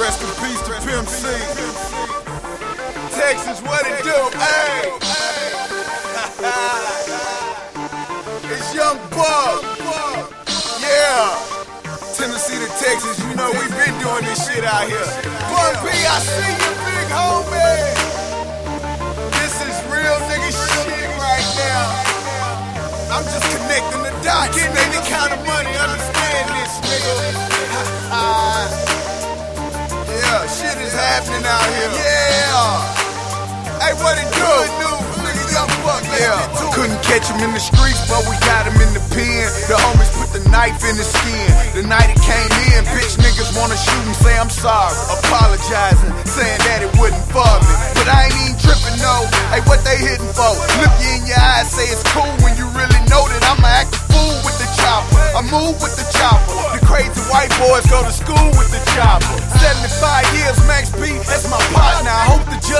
Rest in peace to Pimp C. Texas, what it do? Hey! it's Young Buck. Yeah. Tennessee to Texas, you know we've been doing this shit out here. Bun B, I see you, big homie. This is real nigga shit right now. I'm just connecting the dots. Out here. Yeah. Hey, what it do? Good news, nigga, young. Yeah. Couldn't catch him in the streets, but we got him in the pen. The homies put the knife in his skin. The night he came in, bitch niggas wanna shoot him, say I'm sorry. Apologizing, saying that it wouldn't for me. But I ain't even tripping, no. Hey, what they hitting for? Look you in your eyes, say it's cool when you really know that I'ma act a fool with the chopper. I move with the chopper. The crazy white boys go to school with the chopper. 75 years, Max B,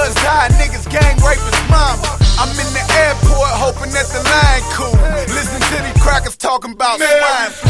judge die, niggas gang rape his mama. I'm in the airport hoping that the line cool. Listen to these crackers talking about swine flu.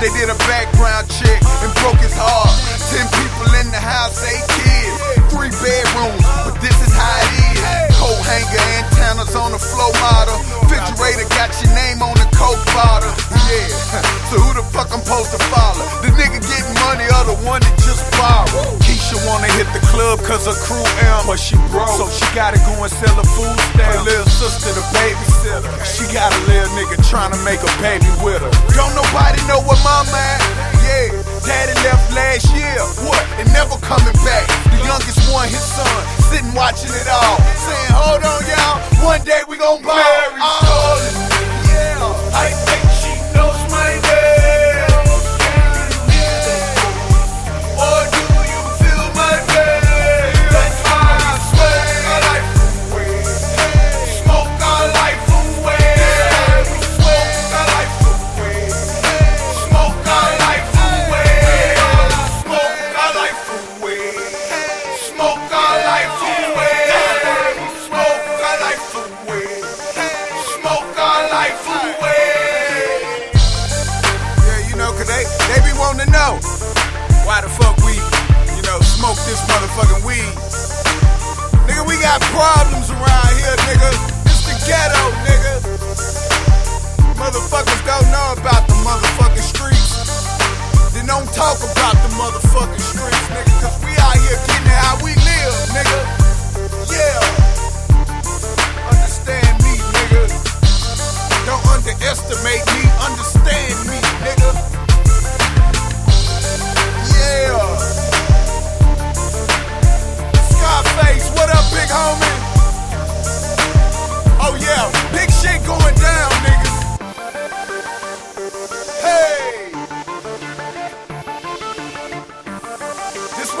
They did a background check and broke his heart. Ten people in the house, eight kids, three bedrooms, but this is how it is. Coat hanger, antennas on the floor model. Refrigerator got your name on the coke bottle. Yeah, so who the fuck I'm supposed to follow? The nigga getting money or the one that just borrowed? Keisha wanna hit the club cause her crew M, but she broke. So she gotta go and sell a food stamp. Her little sister, the babysitter. She got a little nigga trying to make a baby with her. Don't One to know why the fuck we, you know, smoke this motherfucking weed. Nigga, we got problems around here, nigga. It's the ghetto, nigga.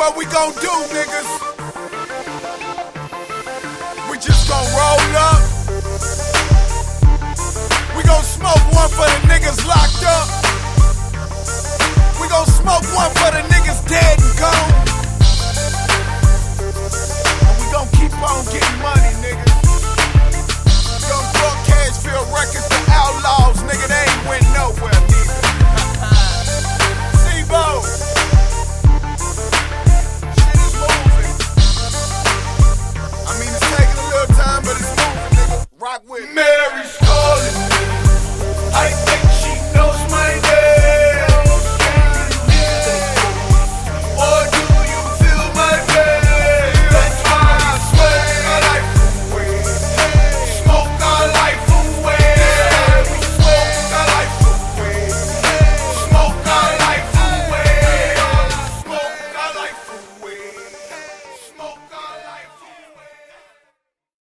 What we gon' do, niggas.